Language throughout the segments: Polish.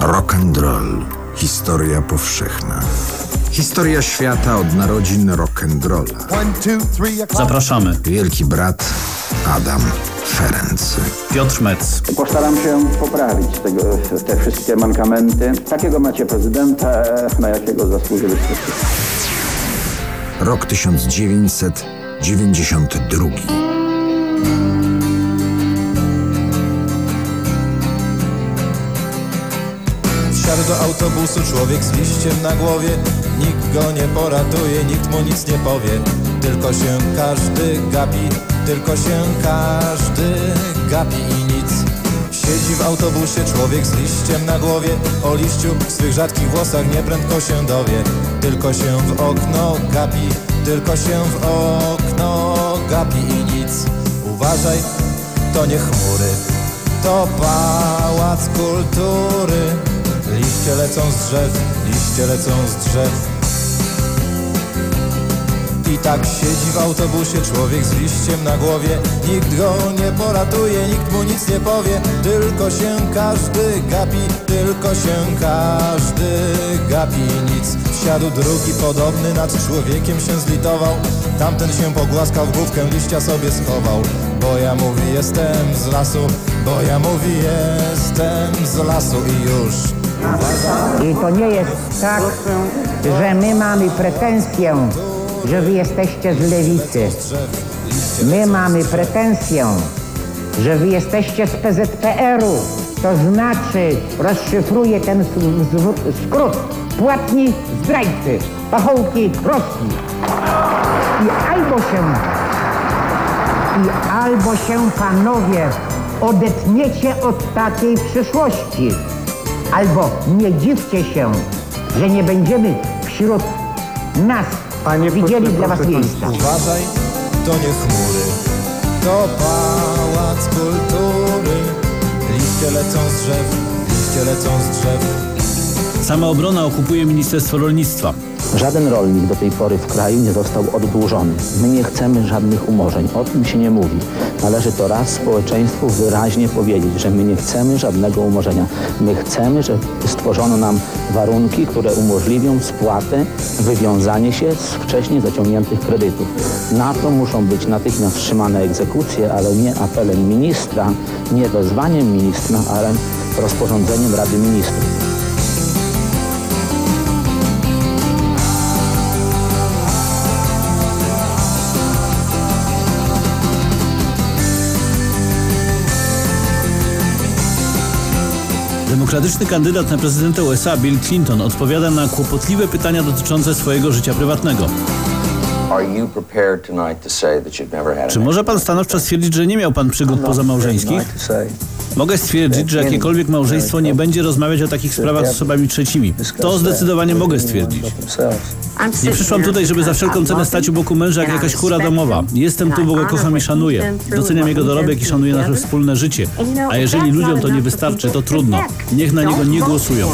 Rock and roll. Historia powszechna. Historia świata od narodzin rock and rolla. Zapraszamy. Wielki brat Adam Ferenc. Piotr Metz. Postaram się poprawić tego, te wszystkie mankamenty. Takiego macie prezydenta, na jakiego zasłużyliście. Rok 1992. autobusu człowiek z liściem na głowie. Nikt go nie poratuje, nikt mu nic nie powie. Tylko się każdy gapi, tylko się każdy gapi i nic. Siedzi w autobusie człowiek z liściem na głowie. O liściu w swych rzadkich włosach nieprędko się dowie. Tylko się w okno gapi, tylko się w okno gapi i nic. Uważaj, to nie chmury, to pałac kultury Liście lecą z drzew, liście lecą z drzew. I tak siedzi w autobusie człowiek z liściem na głowie. Nikt go nie poratuje, nikt mu nic nie powie. Tylko się każdy gapi, tylko się każdy gapi. Nic, wsiadł drugi podobny nad człowiekiem się zlitował. Tamten się pogłaskał w główkę, liścia sobie schował. Bo ja mówi jestem z lasu, bo ja mówi jestem z lasu. I już i to nie jest tak, że my mamy pretensję, że wy jesteście z lewicy. My mamy pretensję, że wy jesteście z PZPR-u. To znaczy, rozszyfruję ten skrót, płatni zdrajcy, pachołki Rosji. I albo się, i albo się panowie odetniecie od takiej przyszłości. Albo nie dziwcie się, że nie będziemy wśród nas Panie widzieli dla was miejsca. Uważaj, to nie chmury, to pałac kultury. Liście lecą z drzew, liście lecą z drzew. Samoobrona okupuje Ministerstwo Rolnictwa. Żaden rolnik do tej pory w kraju nie został oddłużony. My nie chcemy żadnych umorzeń. O tym się nie mówi. Należy to raz społeczeństwu wyraźnie powiedzieć, że my nie chcemy żadnego umorzenia. My chcemy, żeby stworzono nam warunki, które umożliwią spłatę, wywiązanie się z wcześniej zaciągniętych kredytów. Na to muszą być natychmiast wstrzymane egzekucje, ale nie apelem ministra, nie wezwaniem ministra, ale rozporządzeniem Rady Ministrów. Demokratyczny kandydat na prezydenta USA Bill Clinton odpowiada na kłopotliwe pytania dotyczące swojego życia prywatnego. Czy może pan stanowczo stwierdzić, że nie miał pan przygód pozamałżeńskich? Mogę stwierdzić, że jakiekolwiek małżeństwo nie będzie rozmawiać o takich sprawach z osobami trzecimi. To zdecydowanie mogę stwierdzić. Nie przyszłam tutaj, żeby za wszelką cenę stać u boku męża jak jakaś kura domowa. Jestem tu, bo go kocham i szanuję. Doceniam jego dorobek i szanuję nasze wspólne życie. A jeżeli ludziom to nie wystarczy, to trudno. Niech na niego nie głosują.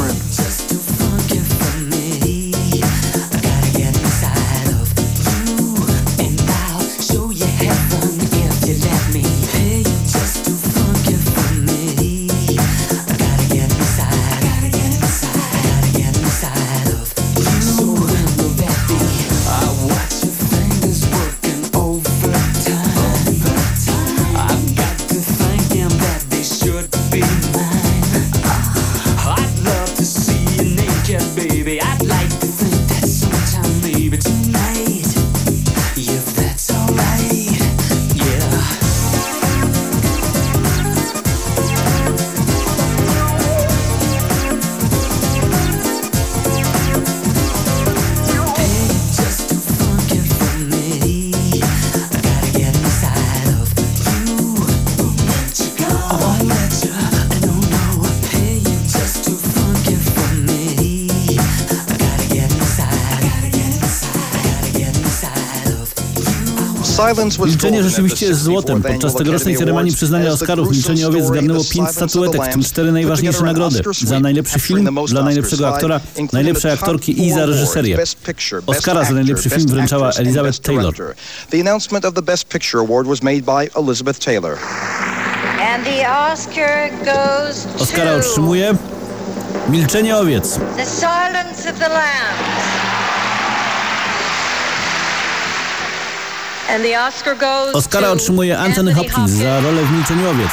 Milczenie rzeczywiście jest złotem. Podczas tegorocznej ceremonii przyznania Oscarów Milczenie Owiec zgarnęło pięć statuetek, w tym cztery najważniejsze nagrody. Za najlepszy film, dla najlepszego aktora, najlepszej aktorki i za reżyserię. Oscara za najlepszy film wręczała Elizabeth Taylor. The announcement of the Best Picture Award was made by Elizabeth Taylor. Oscara otrzymuje Milczenie owiec. The silence of the lambs. Oscara otrzymuje Anthony Hopkins za rolę w Milczeniu owiec.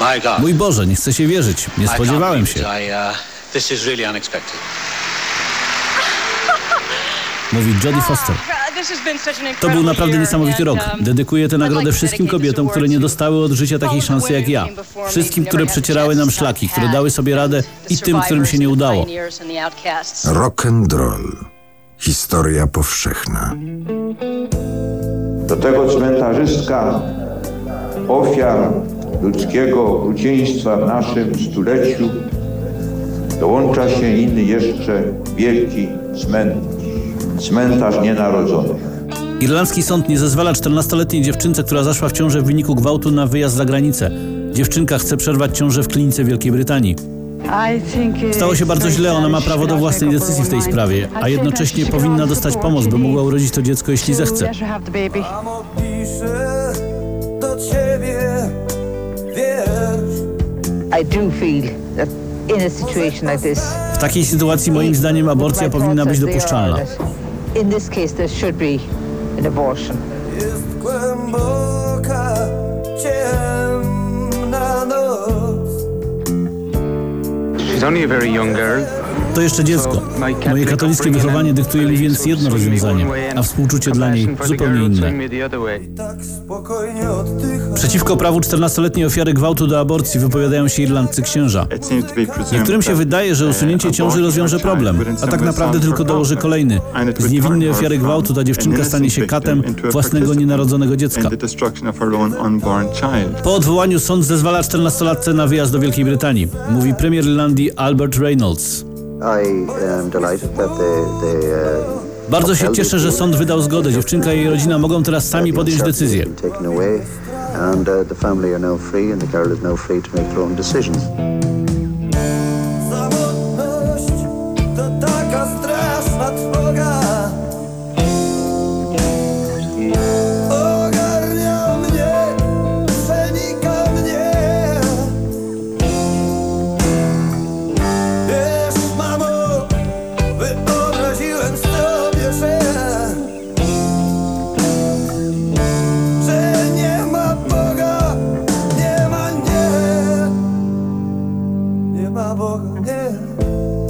My God. Mój Boże, nie chcę się wierzyć. Nie spodziewałem się. uh, this is really unexpected. Mówi Jodie Foster. To był naprawdę niesamowity rok. Dedykuję tę nagrodę wszystkim kobietom, które nie dostały od życia takiej szansy jak ja. Wszystkim, które przecierały nam szlaki, które dały sobie radę i tym, którym się nie udało. Rock and roll. Historia powszechna. Do tego cmentarzystka ofiar ludzkiego okrucieństwa w naszym stuleciu dołącza się inny jeszcze wielki cmentarz. Cmentarz nienarodzonych. Irlandzki sąd nie zezwala 14-letniej dziewczynce, która zaszła w ciążę w wyniku gwałtu na wyjazd za granicę. Dziewczynka chce przerwać ciążę w klinice Wielkiej Brytanii. Stało się bardzo źle, ona ma prawo do własnej decyzji w tej sprawie, a jednocześnie powinna dostać pomoc, by mogła urodzić to dziecko, jeśli zechce. W takiej sytuacji moim zdaniem aborcja powinna być dopuszczalna. in this case there should be an abortion. To jeszcze dziecko. Moje katolickie wychowanie dyktuje mi więc jedno rozwiązanie, a współczucie dla niej zupełnie inne. Przeciwko prawu 14-letniej ofiary gwałtu do aborcji wypowiadają się irlandzcy księża. Niektórym się wydaje, że usunięcie ciąży rozwiąże problem, a tak naprawdę tylko dołoży kolejny. Z niewinnej ofiary gwałtu ta dziewczynka stanie się katem własnego nienarodzonego dziecka. Po odwołaniu sąd zezwala 14-latce na wyjazd do Wielkiej Brytanii, mówi premier Irlandii Albert Reynolds. Bardzo się cieszę, że sąd wydał zgodę. Dziewczynka i jej rodzina mogą teraz sami podjąć decyzję. And uh, the family are now free, and the girl is now free to make her own decisions. Nie ma Boga,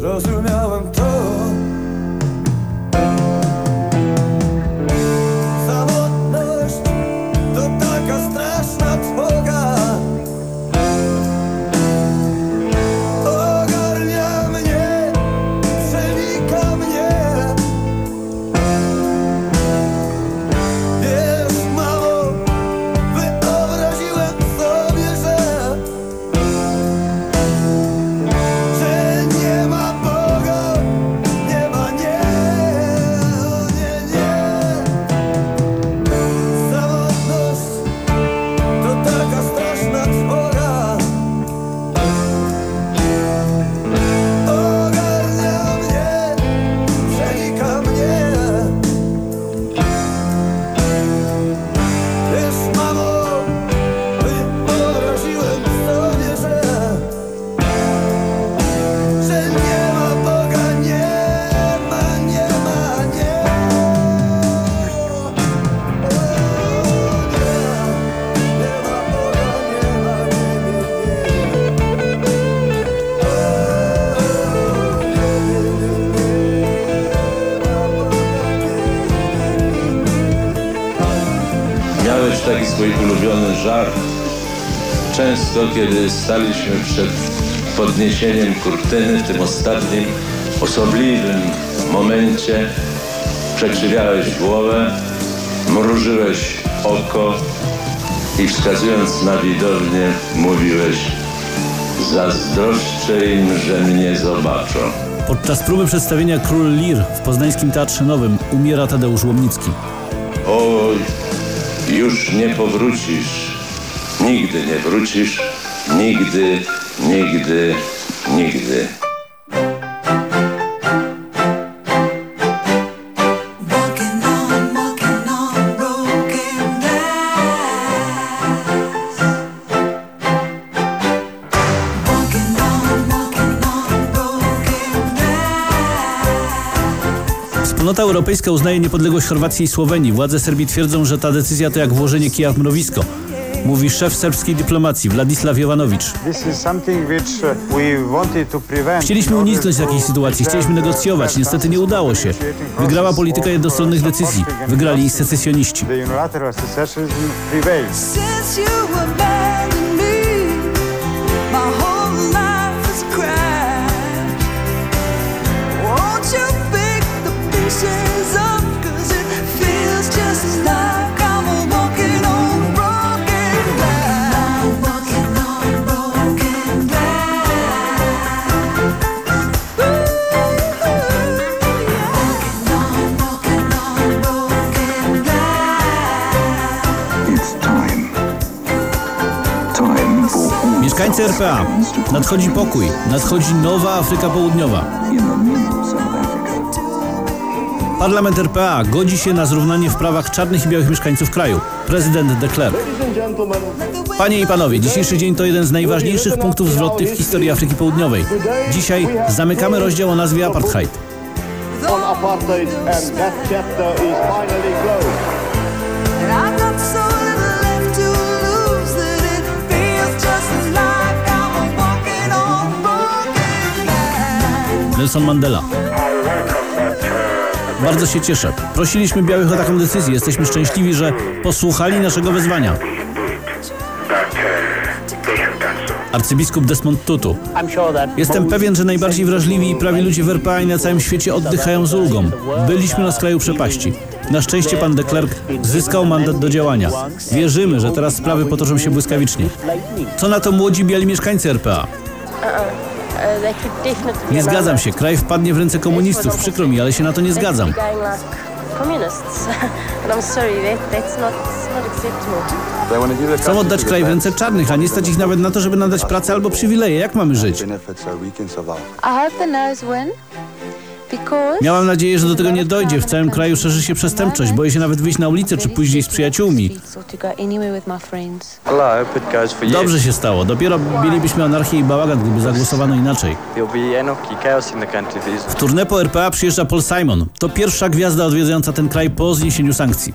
Zrozumiałem to. Żart. Często, kiedy staliśmy przed podniesieniem kurtyny w tym ostatnim, osobliwym momencie, przekrzywiałeś głowę, mrużyłeś oko i wskazując na widownię mówiłeś zazdroszczę im, że mnie zobaczą. Podczas próby przedstawienia Król Lir w Poznańskim Teatrze Nowym umiera Tadeusz Łomnicki. Oj, już nie powrócisz, nigdy nie wrócisz, nigdy, nigdy, nigdy. Wspólnota Europejska uznaje niepodległość Chorwacji i Słowenii. Władze Serbii twierdzą, że ta decyzja to jak włożenie kija w mrowisko. Mówi szef serbskiej dyplomacji Władysław Jovanowicz. Chcieliśmy uniknąć takiej sytuacji, chcieliśmy negocjować, niestety nie udało się. Wygrała polityka jednostronnych decyzji, wygrali secesjoniści. Mieszkańcy RPA, nadchodzi pokój, nadchodzi nowa Afryka Południowa. Parlament RPA godzi się na zrównanie w prawach czarnych i białych mieszkańców kraju. Prezydent de Klerk. Panie i panowie, dzisiejszy dzień to jeden z najważniejszych punktów zwrotnych w historii Afryki Południowej. Dzisiaj zamykamy rozdział o nazwie Apartheid. On apartheid and that chapter is finally closed. Nelson Mandela. Bardzo się cieszę. Prosiliśmy białych o taką decyzję. Jesteśmy szczęśliwi, że posłuchali naszego wezwania. Arcybiskup Desmond Tutu. Jestem pewien, że najbardziej wrażliwi i prawi ludzie w RPA i na całym świecie oddychają z ulgą. Byliśmy na skraju przepaści. Na szczęście pan de Klerk zyskał mandat do działania. Wierzymy, że teraz sprawy potoczą się błyskawicznie. Co na to młodzi biali mieszkańcy RPA? Nie zgadzam się. Kraj wpadnie w ręce komunistów. Przykro mi, ale się na to nie zgadzam. Chcą oddać kraj w ręce czarnych, a nie stać ich nawet na to, żeby nadać pracę albo przywileje. Jak mamy żyć? Miałam nadzieję, że do tego nie dojdzie. W całym kraju szerzy się przestępczość. Boję się nawet wyjść na ulicę czy pójść z przyjaciółmi. Dobrze się stało. Dopiero mielibyśmy anarchię i bałagan, gdyby zagłosowano inaczej. W turnę po RPA przyjeżdża Paul Simon. To pierwsza gwiazda odwiedzająca ten kraj po zniesieniu sankcji.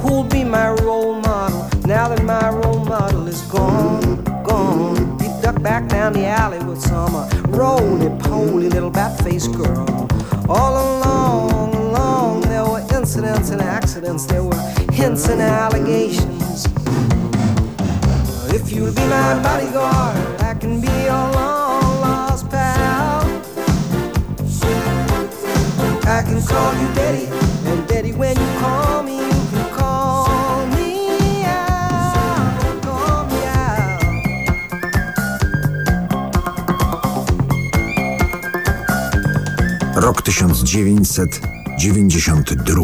Who'll be my role model now that my role model is gone, gone? He ducked back down the alley with some uh, roly-poly little bat-faced girl. All along, along, there were incidents and accidents. There were hints and allegations. 1992.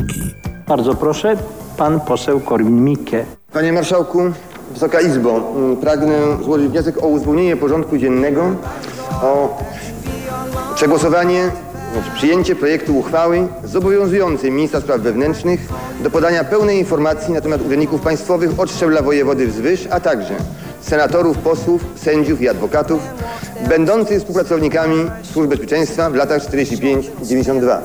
Bardzo proszę, pan poseł Korwin-Mikke. Panie Marszałku, Wysoka Izbo, mm, pragnę złożyć wniosek o uzupełnienie porządku dziennego o przegłosowanie, znaczy przyjęcie projektu uchwały zobowiązującej ministra spraw wewnętrznych do podania pełnej informacji na temat urzędników państwowych od szczebla wojewody wzwyż, a także senatorów, posłów, sędziów i adwokatów będących współpracownikami Służb Bezpieczeństwa w latach 45-92.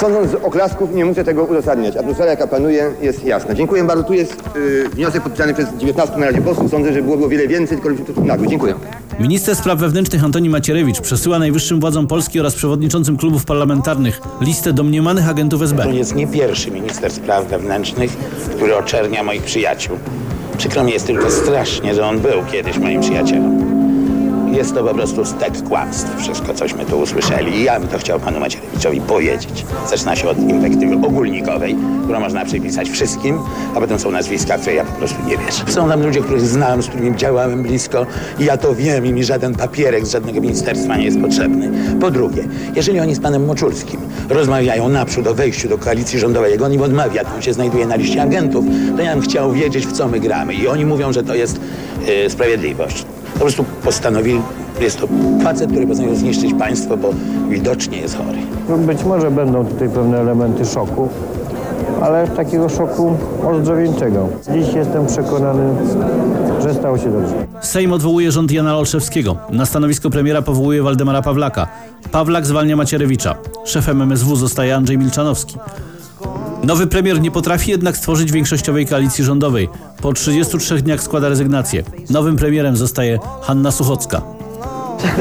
Sądząc z oklasków, nie muszę tego uzasadniać. Atmosfera, jaka panuje, jest jasna. Dziękuję bardzo. Tu jest y, wniosek podpisany przez 19 na razie posłów. Sądzę, że byłoby o wiele więcej, tylko to nagły. Dziękuję. Minister spraw wewnętrznych Antoni Macierewicz przesyła najwyższym władzom Polski oraz przewodniczącym klubów parlamentarnych listę domniemanych agentów SB. To jest nie pierwszy minister spraw wewnętrznych, który oczernia moich przyjaciół. Przykro mi jest tylko strasznie, że on był kiedyś moim przyjacielem. Jest to po prostu stek kłamstw, wszystko cośmy tu usłyszeli. I ja bym to chciał panu Macierewiczowi powiedzieć. Zaczyna się od inwektywy ogólnikowej, którą można przypisać wszystkim, a potem są nazwiska, które ja po prostu nie wierzę. Są tam ludzie, których znam, z którymi działałem blisko i ja to wiem i mi żaden papierek z żadnego ministerstwa nie jest potrzebny. Po drugie, jeżeli oni z panem Moczurskim rozmawiają naprzód o wejściu do koalicji rządowej, jak on im odmawia, on się znajduje na liście agentów, to ja bym chciał wiedzieć, w co my gramy. I oni mówią, że to jest yy, sprawiedliwość. Po prostu postanowili, jest to facet, który postanowił zniszczyć państwo, bo widocznie jest chory. No być może będą tutaj pewne elementy szoku, ale takiego szoku ozdrowieńczego. Dziś jestem przekonany, że stało się dobrze. Sejm odwołuje rząd Jana Olszewskiego. Na stanowisko premiera powołuje Waldemara Pawlaka. Pawlak zwalnia Macierewicza. Szefem MSW zostaje Andrzej Milczanowski. Nowy premier nie potrafi jednak stworzyć większościowej koalicji rządowej. Po 33 dniach składa rezygnację. Nowym premierem zostaje Hanna Suchocka.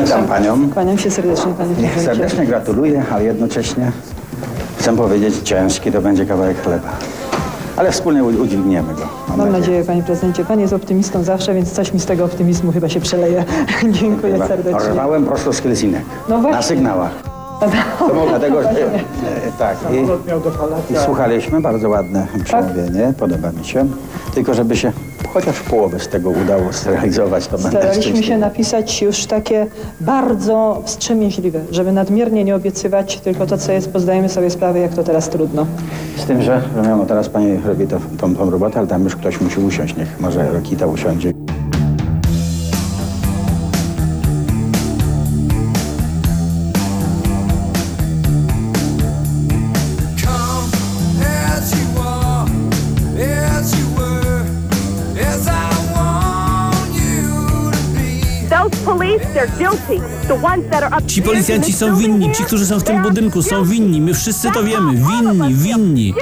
Witam panią. Kłaniam się serdecznie, panie prezydencie. Serdecznie gratuluję, ale jednocześnie chcę powiedzieć, ciężki to będzie kawałek chleba. Ale wspólnie udźwigniemy go. Mam nadzieję, panie prezydencie. Pan jest optymistą zawsze, więc coś mi z tego optymizmu chyba się przeleje. Dziękuję serdecznie. Rwałem prosto z Helsinek. No właśnie. Na sygnałach. Dlatego, że, e, tak, i, i słuchaliśmy, bardzo ładne przemówienie, podoba mi się. Tylko żeby się chociaż w połowę z tego udało zrealizować, to będę Staraliśmy szczęśliwy. się napisać już takie bardzo wstrzemięźliwe, żeby nadmiernie nie obiecywać tylko to, co jest, bo zdajemy sobie sprawę, jak to teraz trudno. Z tym, że no, teraz pani robi to, tą, tą robotę, ale tam już ktoś musi usiąść, niech może Rokita usiądzie. Ci policjanci są winni, ci, którzy są w tym budynku są winni. My wszyscy to wiemy. Winni, winni.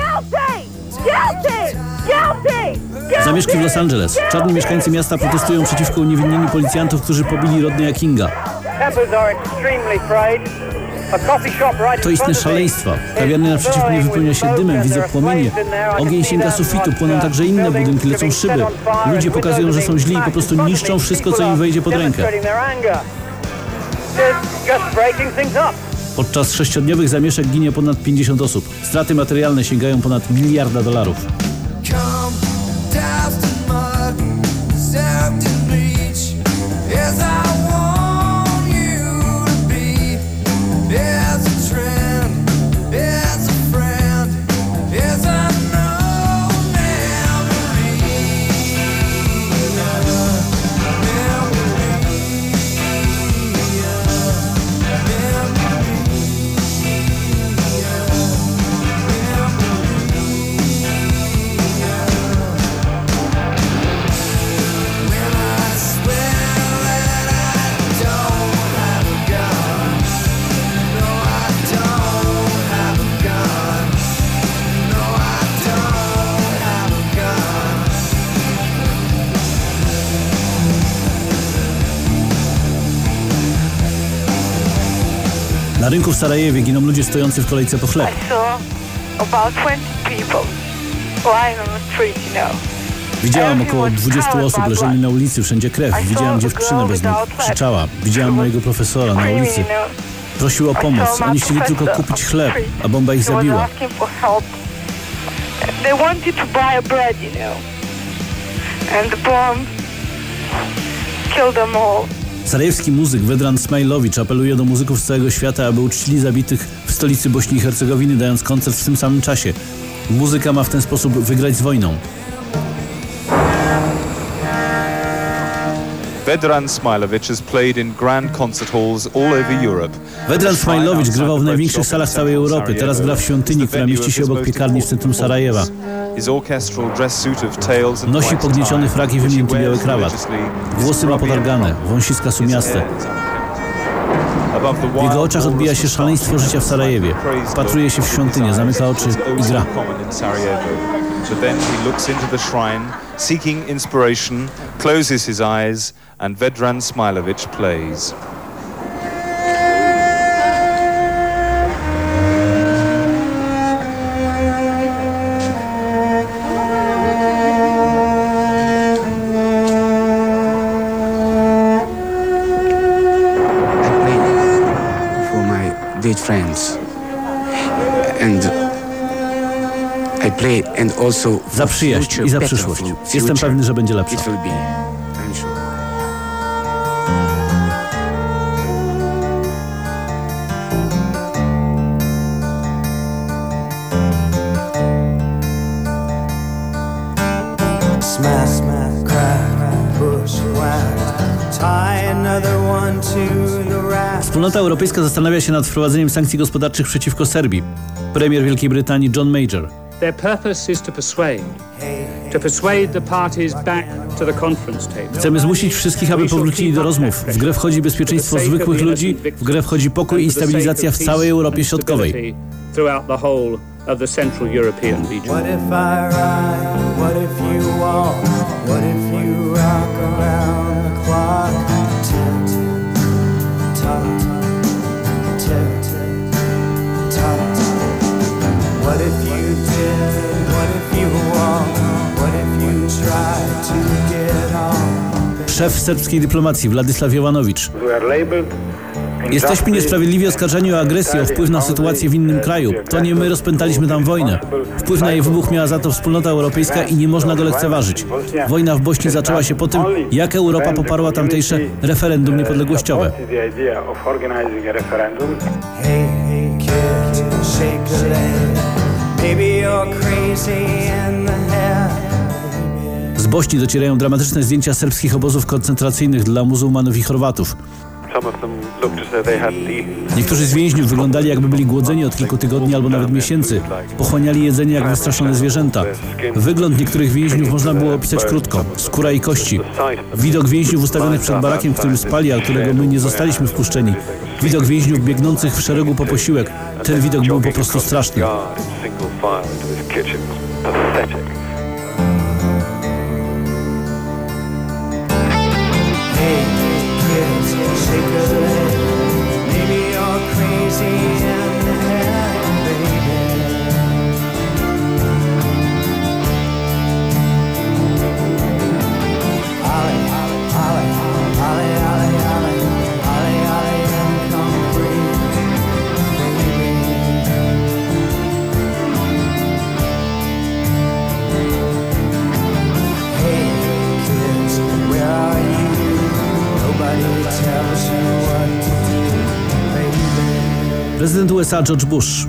Zamieszki w Los Angeles. Czarni mieszkańcy miasta protestują przeciwko uniewinnieniu policjantów, którzy pobili Rodneya Kinga. To istne szaleństwo. Kawiarnia naprzeciwko mnie wypełnia się dymem, widzę płomienie. Ogień sięga sufitu, płyną także inne budynki, lecą szyby. Ludzie pokazują, że są źli i po prostu niszczą wszystko, co im wejdzie pod rękę. Podczas sześciodniowych zamieszek ginie ponad 50 osób. Straty materialne sięgają ponad miliarda dolarów. Come Na rynku w Sarajewie giną ludzie stojący w kolejce po chleb. I saw about 20 people lying on the street, you know. Widziałam około 20 osób, leżeli na ulicy, wszędzie krew. Widziałam dziewczynę bez nóg, krzyczała. Widziałam mojego profesora na ulicy. Prosił o pomoc. Oni chcieli tylko kupić chleb, a bomba ich zabiła. They wanted to buy a bread, you know. And the bomb killed them all. Sarajewski muzyk Vedran Smajlowicz apeluje do muzyków z całego świata, aby uczcili zabitych w stolicy Bośni i Hercegowiny, dając koncert w tym samym czasie. Muzyka ma w ten sposób wygrać z wojną. Vedran Smilovic has played in grand concert halls all over Europe. Vedran Smajlowicz grywał w największych salach całej Europy. Teraz gra w świątyni, która mieści się obok piekarni w centrum Sarajewa. Nosi tie. frak i wymiękki biały krawat. Włosy ma podargane, wąsiska sumiaste. W jego oczach odbija się szaleństwo życia w Sarajewie. Wpatruje się w świątynię, zamyka oczy i gra. But then he looks into the shrine, seeking inspiration, closes his eyes, and Vedran Smilovic plays. friends. And za przyjaźń i za przyszłość. Jestem pewny, że będzie lepsza. Europejska zastanawia się nad wprowadzeniem sankcji gospodarczych przeciwko Serbii. Premier Wielkiej Brytanii John Major. Their purpose is to persuade, to persuade the parties back to the conference table. Chcemy zmusić wszystkich, aby powrócili do rozmów. W grę wchodzi bezpieczeństwo zwykłych ludzi, w grę wchodzi pokój i stabilizacja w całej Europie Środkowej. Throughout the whole of the Central European region. What if I ride? What if you walk? What if you rock around Szef serbskiej dyplomacji Władysław Jowanowicz. Jesteśmy niesprawiedliwie oskarżeni o agresję, o wpływ na sytuację w innym kraju. To nie my rozpętaliśmy tam wojnę. Wpływ na jej wybuch miała za to wspólnota europejska i nie można go lekceważyć. Wojna w Bośni zaczęła się po tym, jak Europa poparła tamtejsze referendum niepodległościowe. Hey, hey, Z Bośni docierają dramatyczne zdjęcia serbskich obozów koncentracyjnych dla muzułmanów i Chorwatów. Niektórzy z więźniów wyglądali jakby byli głodzeni od kilku tygodni albo nawet miesięcy. Pochłaniali jedzenie jak wystraszone zwierzęta. Wygląd niektórych więźniów można było opisać krótko. Skóra i kości. Widok więźniów ustawionych przed barakiem, w którym spali, a którego my nie zostaliśmy wpuszczeni. Widok więźniów biegnących w szeregu po posiłek. Ten widok był po prostu straszny. Prezydent USA George Bush.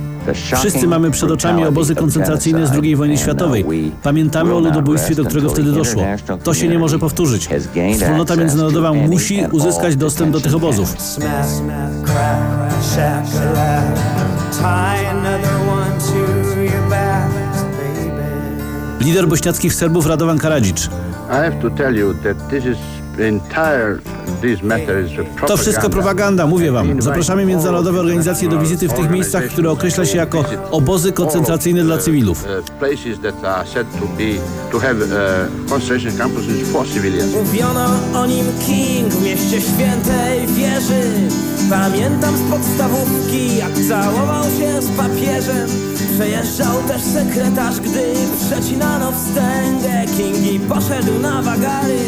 Wszyscy mamy przed oczami obozy koncentracyjne z II wojny światowej. Pamiętamy o ludobójstwie, do którego wtedy doszło. To się nie może powtórzyć. Wspólnota międzynarodowa musi uzyskać dostęp do tych obozów. Lider bośniackich Serbów Radovan Karadzic. To wszystko propaganda, mówię wam. Zapraszamy międzynarodowe organizacje do wizyty w tych miejscach, które określa się jako obozy koncentracyjne dla cywilów. Uh, uh, concentration campuses for civilians. Mówiono o nim King w mieście świętej wieży Pamiętam z podstawówki, jak całował się z papieżem Przejeżdżał też sekretarz, gdy przecinano wstęgę King i poszedł na wagary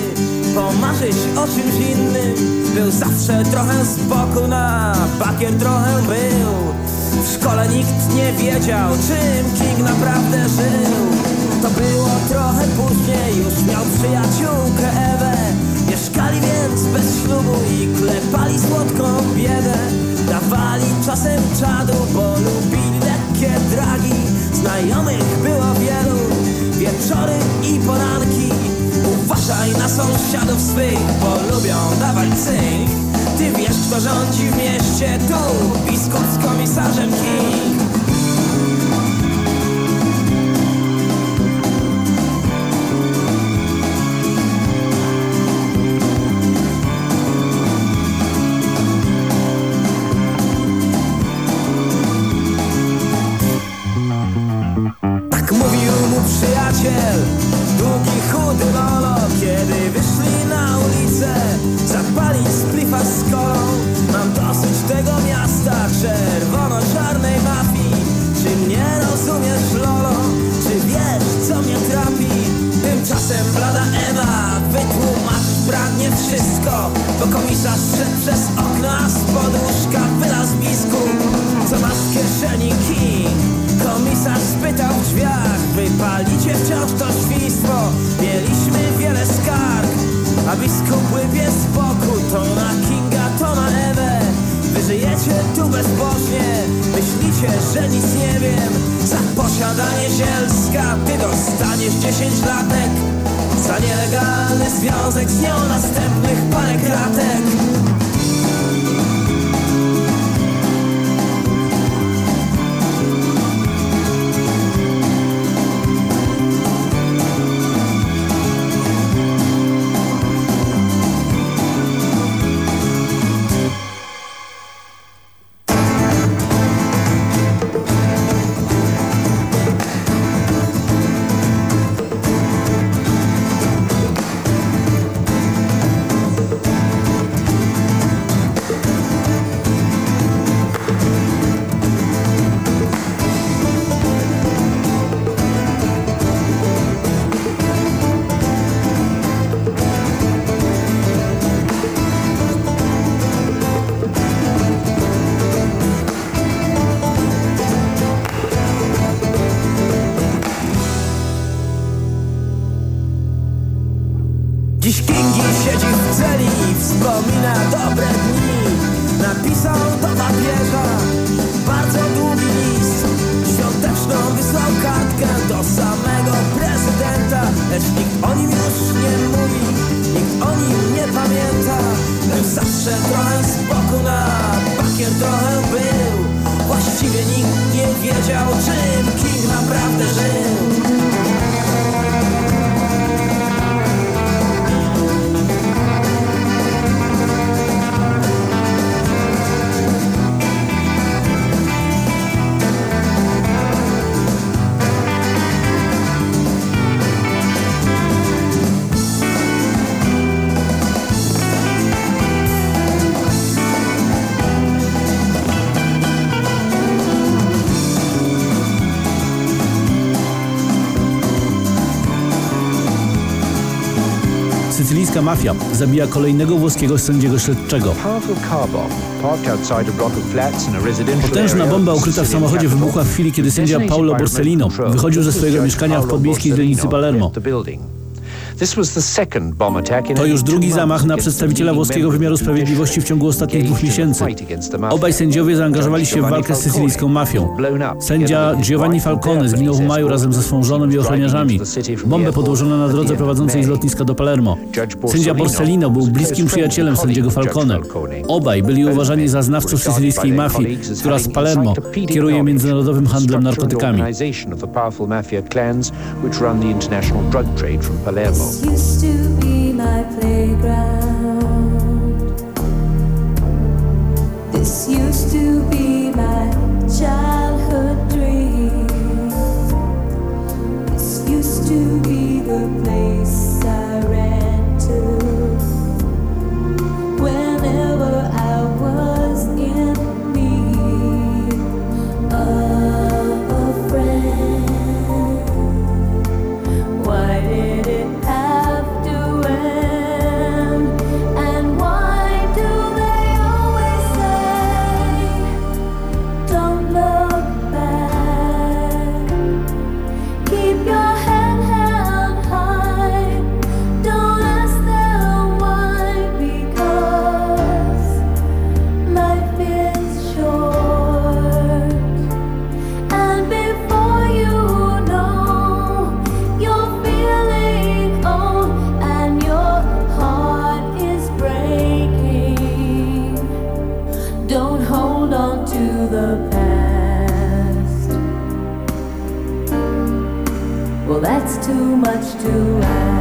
pomarzyć o czymś innym. Był zawsze trochę boku na bakier trochę był. W szkole nikt nie wiedział czym King naprawdę żył. To było trochę później, już miał przyjaciółkę Ewę. Mieszkali więc bez ślubu i klepali słodką biedę. Dawali czasem czadu, bo lubili lekkie dragi. Znajomych było wielu, wieczory i poranki Uważaj na sąsiadów swych, bo lubią dawać cynk Ty wiesz kto rządzi w mieście, tu biskup z komisarzem King. Tak mówił mu przyjaciel Długi, chudy lolo Kiedy wyszli na ulicę Zapalić splifa z kolą Mam dosyć tego miasta Czerwono-czarnej mafii Czy mnie rozumiesz lolo? Czy wiesz co mnie trapi? Tymczasem blada Ewa Wytłumaczyć pragnie wszystko Bo komisarz szedł przez okno A spod łóżka wylazł biskup Co masz w kieszeni King? Komisarz spytał w drzwiach Wypalicie wciąż to świństwo Mieliśmy wiele skarg A biskup łypie z boku To na Kinga, to na Ewę. Wy żyjecie tu bezbożnie. Myślicie, że nic nie wiem. Za posiadanie zielska Ty dostaniesz 10 latek. Za nielegalny związek Z nią następnych parę kratek mafia zabija kolejnego włoskiego sędziego śledczego. Potężna bomba ukryta w samochodzie wybuchła w chwili, kiedy sędzia Paolo Borsellino wychodził ze swojego mieszkania w podmiejskiej dzielnicy Palermo. To już drugi zamach na przedstawiciela włoskiego wymiaru sprawiedliwości w ciągu ostatnich dwóch miesięcy. Obaj sędziowie zaangażowali się w walkę z sycylijską mafią. Sędzia Giovanni Falcone zginął w maju razem ze swą żoną i ochroniarzami. Bombę podłożono na drodze prowadzącej z lotniska do Palermo. Sędzia Borsellino był bliskim przyjacielem sędziego Falcone. Obaj byli uważani za znawców sycylijskiej mafii, która z Palermo kieruje międzynarodowym handlem narkotykami. This used to be my playground. past. Well, that's too much to ask.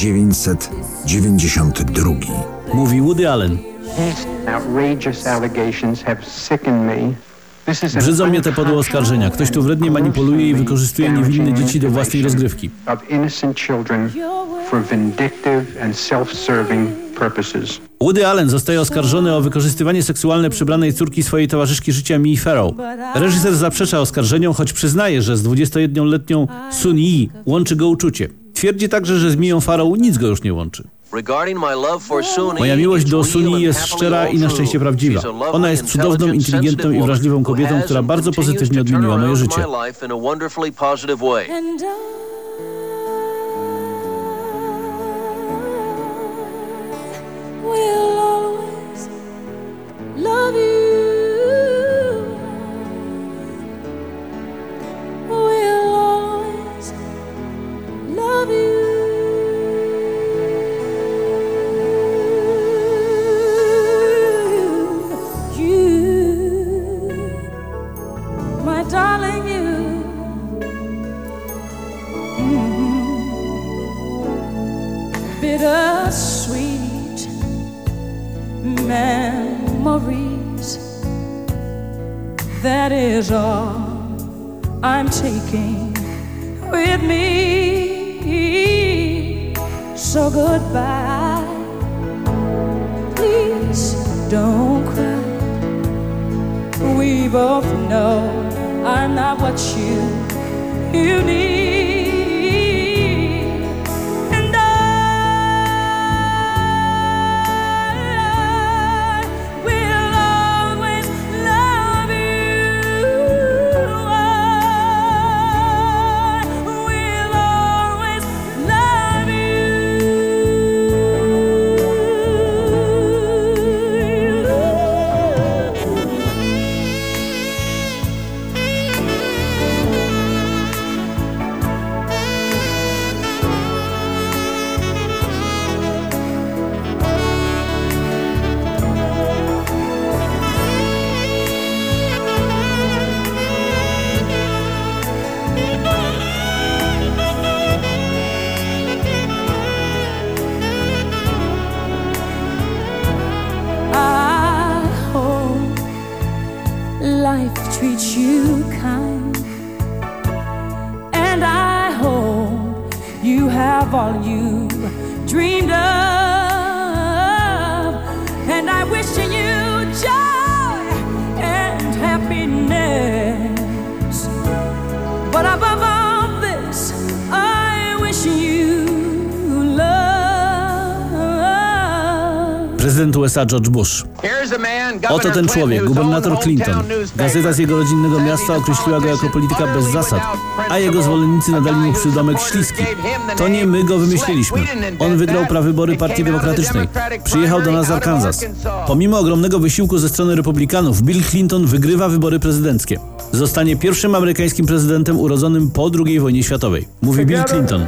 1992. Mówi Woody Allen. Brzydzą mnie te podłe oskarżenia. Ktoś tu wrednie manipuluje i wykorzystuje niewinne dzieci do własnej rozgrywki. Woody Allen zostaje oskarżony o wykorzystywanie seksualne przybranej córki swojej towarzyszki życia Mii Farrow. Reżyser zaprzecza oskarżeniom, choć przyznaje, że z 21-letnią Sun Yi łączy go uczucie. Twierdzi także, że z Miją Farą nic go już nie łączy. No. Moja miłość do Suni jest szczera i na szczęście prawdziwa. Ona jest cudowną, inteligentną i wrażliwą kobietą, która bardzo pozytywnie odmieniła moje życie. Prezydent USA George Bush. Oto ten człowiek, gubernator Clinton. Gazeta z jego rodzinnego miasta określiła go jako polityka bez zasad, a jego zwolennicy nadali mu przydomek śliski. To nie my go wymyśliliśmy. On wygrał prawybory Partii Demokratycznej. Przyjechał do nas z Arkansas. Pomimo ogromnego wysiłku ze strony republikanów, Bill Clinton wygrywa wybory prezydenckie. Zostanie pierwszym amerykańskim prezydentem urodzonym po II wojnie światowej. Mówi Bill Clinton.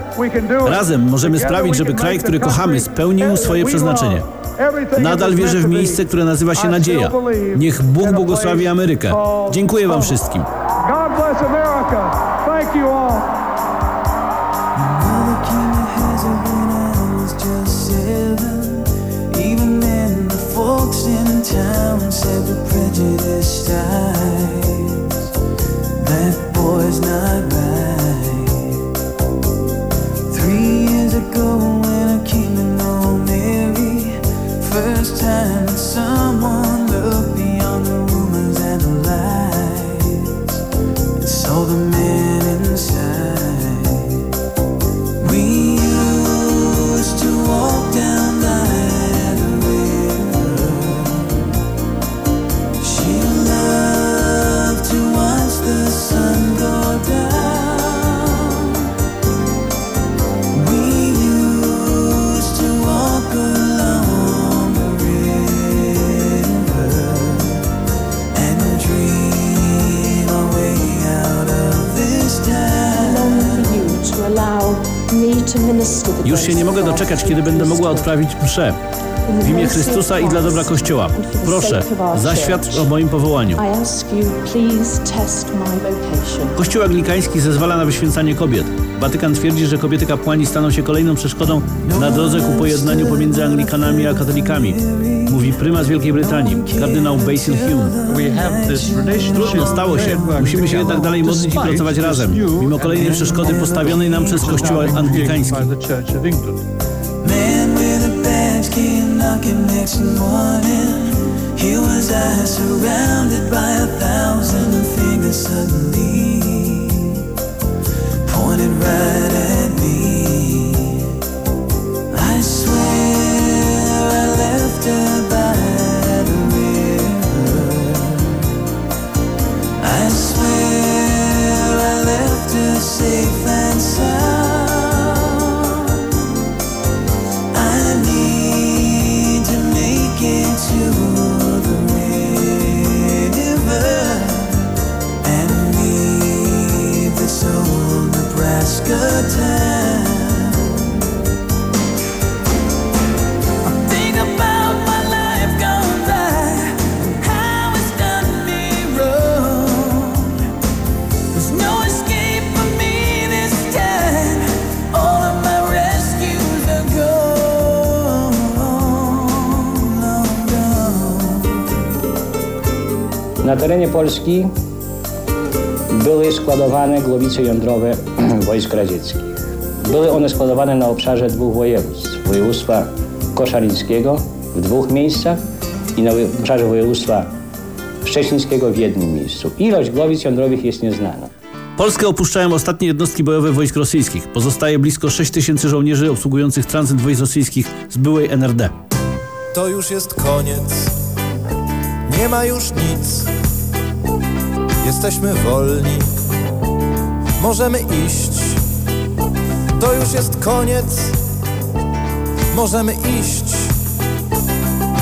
Razem możemy sprawić, żeby kraj, który kochamy, spełnił swoje przeznaczenie. Nadal wierzę w miejsce, które nazywa się nadzieja. Niech Bóg błogosławi Amerykę. Dziękuję Wam wszystkim. God bless America. Thank you all. Even then, the folks in town said with prejudiced eyes, that boy's not right. Już się nie mogę doczekać, kiedy będę mogła odprawić mszę. W imię Chrystusa i dla dobra Kościoła. Proszę, zaświadcz o moim powołaniu. Kościół anglikański zezwala na wyświęcanie kobiet. Watykan twierdzi, że kobiety kapłani staną się kolejną przeszkodą na drodze ku pojednaniu pomiędzy Anglikanami a katolikami. Mówi prymas Wielkiej Brytanii, kardynał Basil Hume. Trudno stało się. Musimy się jednak dalej modlić i pracować razem, mimo kolejnej przeszkody postawionej nam przez Kościół anglikański. Here was I surrounded by a thousand fingers suddenly right Polski były składowane głowice jądrowe wojsk radzieckich. Były one składowane na obszarze dwóch województw. Województwa koszalińskiego w dwóch miejscach i na obszarze województwa szczecińskiego w jednym miejscu. Ilość głowic jądrowych jest nieznana. Polskę opuszczają ostatnie jednostki bojowe wojsk rosyjskich. Pozostaje blisko 6 tysięcy żołnierzy obsługujących tranzyt wojsk rosyjskich z byłej NRD. To już jest koniec. Nie ma już nic. Jesteśmy wolni. Możemy iść. To już jest koniec. Możemy iść.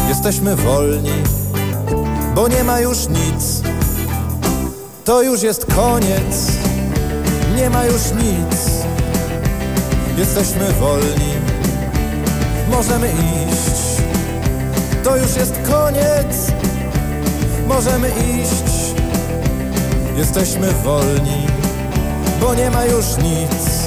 Jesteśmy wolni, bo nie ma już nic. To już jest koniec. Nie ma już nic. Jesteśmy wolni. Możemy iść. To już jest koniec. Możemy iść. Jesteśmy wolni, bo nie ma już nic.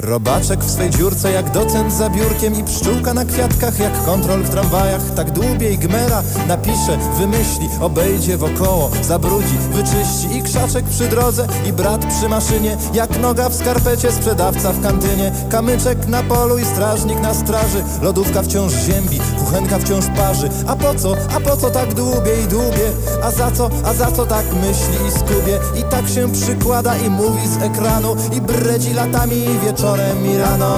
Robaczek w swej dziurce jak docent za biurkiem i pszczółka na kwiatkach jak kontrol w tramwajach. Tak dłubie i gmera napisze, wymyśli, obejdzie wokoło, zabrudzi, wyczyści i krzaczek przy drodze i brat przy maszynie. Jak noga w skarpecie, sprzedawca w kantynie. Kamyczek na polu i strażnik na straży. Lodówka wciąż ziębi, kuchenka wciąż parzy. A po co, a po co tak dłubie i dłubie? A za co, a za co tak myśli i skubie? I tak się przykłada i mówi z ekranu i bredzi latami i wieczorem i rano.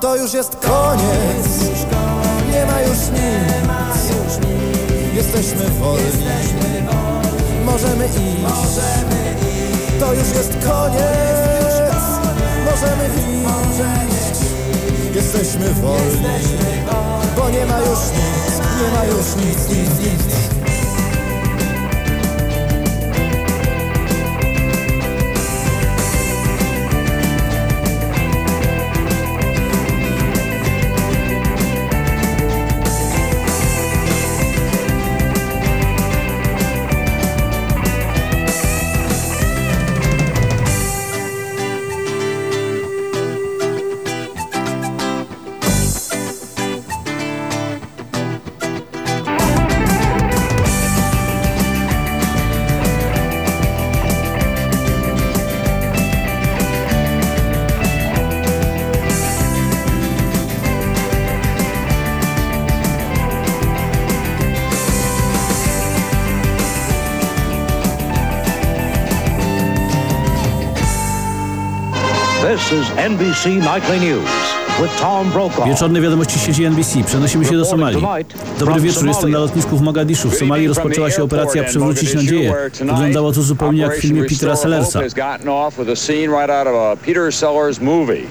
to już jest koniec. Nie ma już nic. Jesteśmy wolni. Możemy iść. To już jest koniec. Możemy iść. Jesteśmy wolni. Bo nie ma już nic. Nie ma już nic, nic, nic This NBC Nightly News with Tom Brokaw. Wieczorne wiadomości sieci NBC. Przenosimy się do Somalii. Dobry wieczór, jestem na lotnisku w Mogadiszu. W Somalii rozpoczęła się operacja Przywrócić Nadzieję. Wyglądało to zupełnie jak w filmie Petera Sellersa.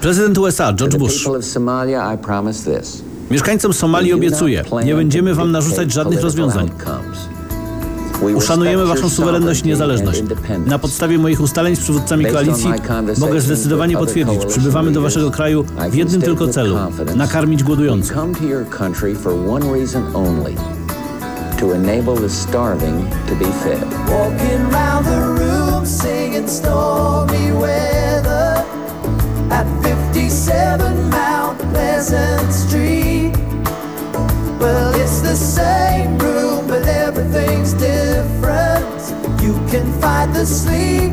Prezydent USA George Bush. Mieszkańcom Somalii obiecuję, nie będziemy wam narzucać żadnych rozwiązań. Uszanujemy waszą suwerenność i niezależność. Na podstawie moich ustaleń z przywódcami koalicji mogę zdecydowanie potwierdzić, przybywamy do waszego kraju w jednym tylko celu – nakarmić głodujących. to enable the starving to be fed. Walking round the room singing stormy weather at 57 Mount Pleasant Street. Well, it's the same room, but everything's different. You can fight the sleep,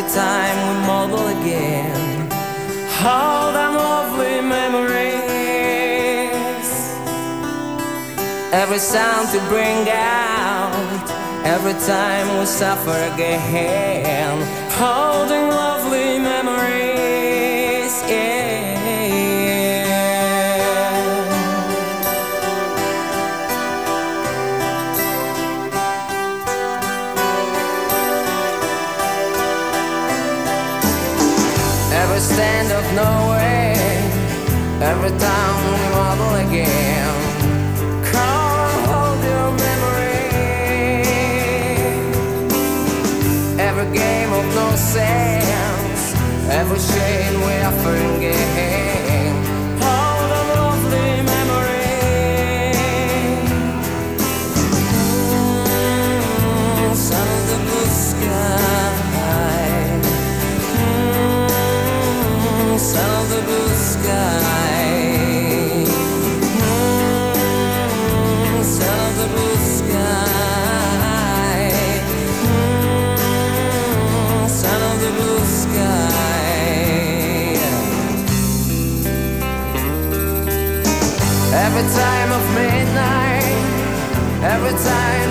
every time we mobile again, all them lovely memories. Every sound to bring out, every time we suffer again, holding lovely memories. sense every shade we're forgetting. every time of midnight, every time.